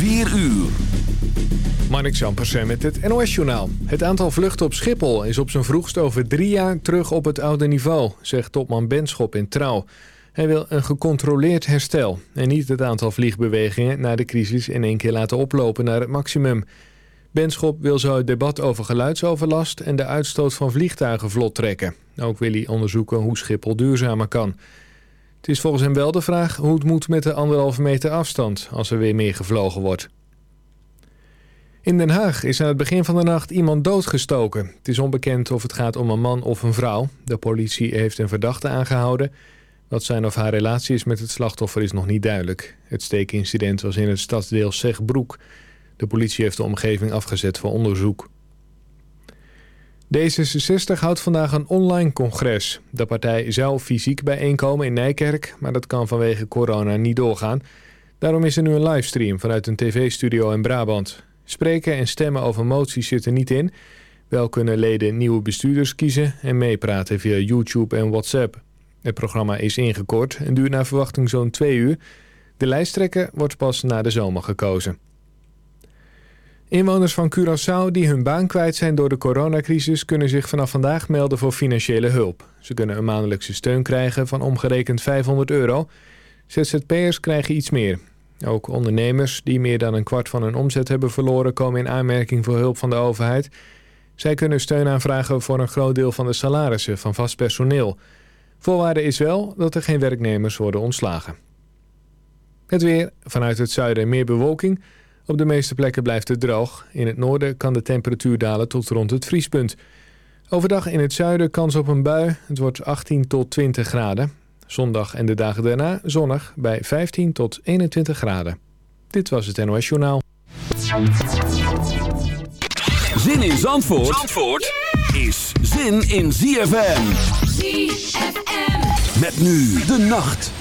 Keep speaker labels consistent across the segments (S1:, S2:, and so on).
S1: 4 uur.
S2: Marnik Zampersen met het NOS-journaal. Het aantal vluchten op Schiphol is op zijn vroegst over drie jaar terug op het oude niveau, zegt topman Benschop in Trouw. Hij wil een gecontroleerd herstel en niet het aantal vliegbewegingen na de crisis in één keer laten oplopen naar het maximum. Benschop wil zo het debat over geluidsoverlast en de uitstoot van vliegtuigen vlot trekken. Ook wil hij onderzoeken hoe Schiphol duurzamer kan. Het is volgens hem wel de vraag hoe het moet met de anderhalve meter afstand als er weer meer gevlogen wordt. In Den Haag is aan het begin van de nacht iemand doodgestoken. Het is onbekend of het gaat om een man of een vrouw. De politie heeft een verdachte aangehouden. Wat zijn of haar relatie is met het slachtoffer is nog niet duidelijk. Het steekincident was in het stadsdeel Zegbroek. De politie heeft de omgeving afgezet voor onderzoek. D66 houdt vandaag een online congres. De partij zou fysiek bijeenkomen in Nijkerk, maar dat kan vanwege corona niet doorgaan. Daarom is er nu een livestream vanuit een tv-studio in Brabant. Spreken en stemmen over moties zitten niet in. Wel kunnen leden nieuwe bestuurders kiezen en meepraten via YouTube en WhatsApp. Het programma is ingekort en duurt naar verwachting zo'n twee uur. De lijsttrekker wordt pas na de zomer gekozen. Inwoners van Curaçao die hun baan kwijt zijn door de coronacrisis... kunnen zich vanaf vandaag melden voor financiële hulp. Ze kunnen een maandelijkse steun krijgen van omgerekend 500 euro. ZZP'ers krijgen iets meer. Ook ondernemers die meer dan een kwart van hun omzet hebben verloren... komen in aanmerking voor hulp van de overheid. Zij kunnen steun aanvragen voor een groot deel van de salarissen van vast personeel. Voorwaarde is wel dat er geen werknemers worden ontslagen. Het weer, vanuit het zuiden meer bewolking... Op de meeste plekken blijft het droog. In het noorden kan de temperatuur dalen tot rond het vriespunt. Overdag in het zuiden kans op een bui. Het wordt 18 tot 20 graden. Zondag en de dagen daarna zonnig bij 15 tot 21 graden. Dit was het NOS Journaal.
S1: Zin in Zandvoort, Zandvoort is zin in ZFM. ZFM. Met nu de nacht.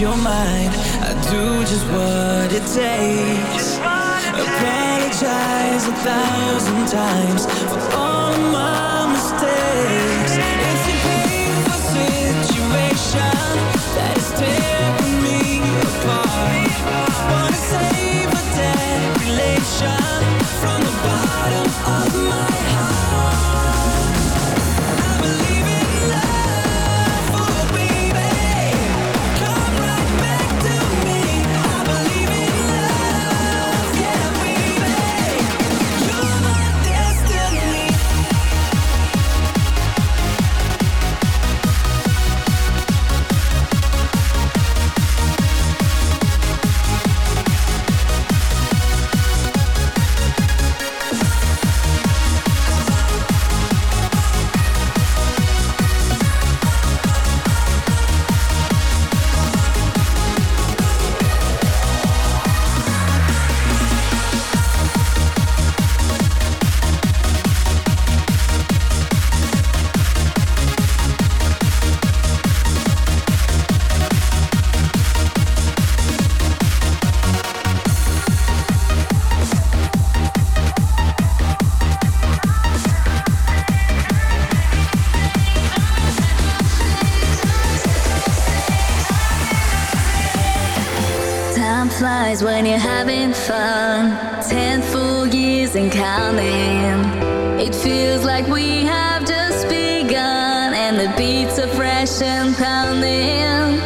S3: your mind. I do just what it takes. Apologize a thousand times. flies
S4: when you're having fun. Ten full years and counting. It feels like we have just begun, and the beats are fresh and pounding.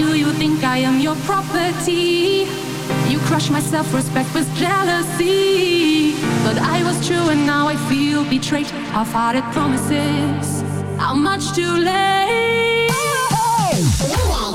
S5: do you think I am your property? You crush my self-respect with jealousy But I was true and now I feel betrayed How far it promises, how much too late?
S6: Oh, oh, oh.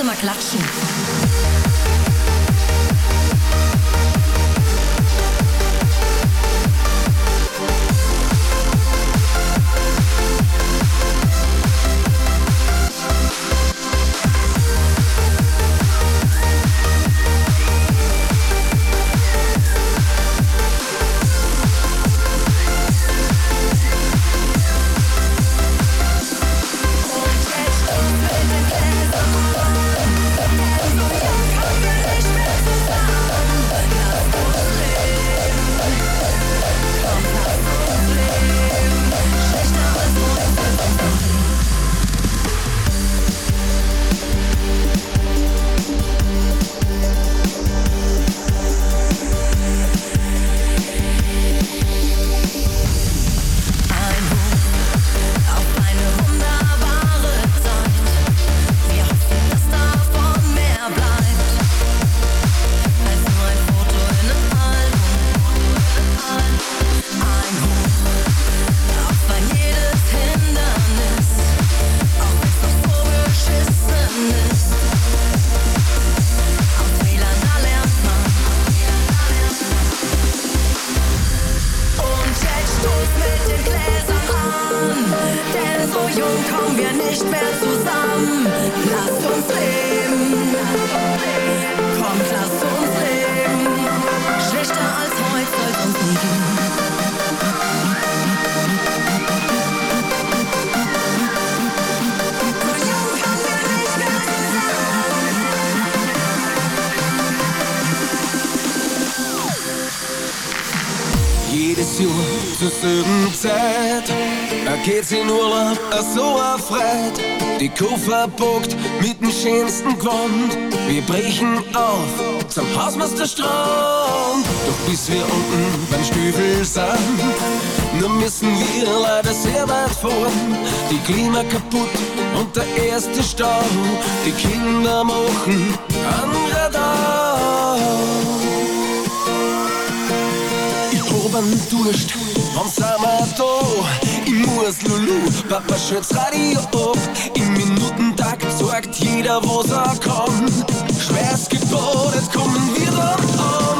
S6: immer klatschen.
S7: geht's in Urlaub, a so erfreut. Die Kuh verbockt mit dem schönsten Grund. Wir brechen auf zum Hausmeisterstrand. Doch bis wir unten beim Stübel sind, nur müssen wir leider sehr weit fahren. Die Klima kaputt und der erste Stau. Die Kinder machen an Radar. Ich hab einen Durst, am Sommer da Murs Lulu, Papa schürzt Radio auf. Im Minutentakt sagt jeder, wo's er kommt. Schwerst gebotet, kommen wir dann an.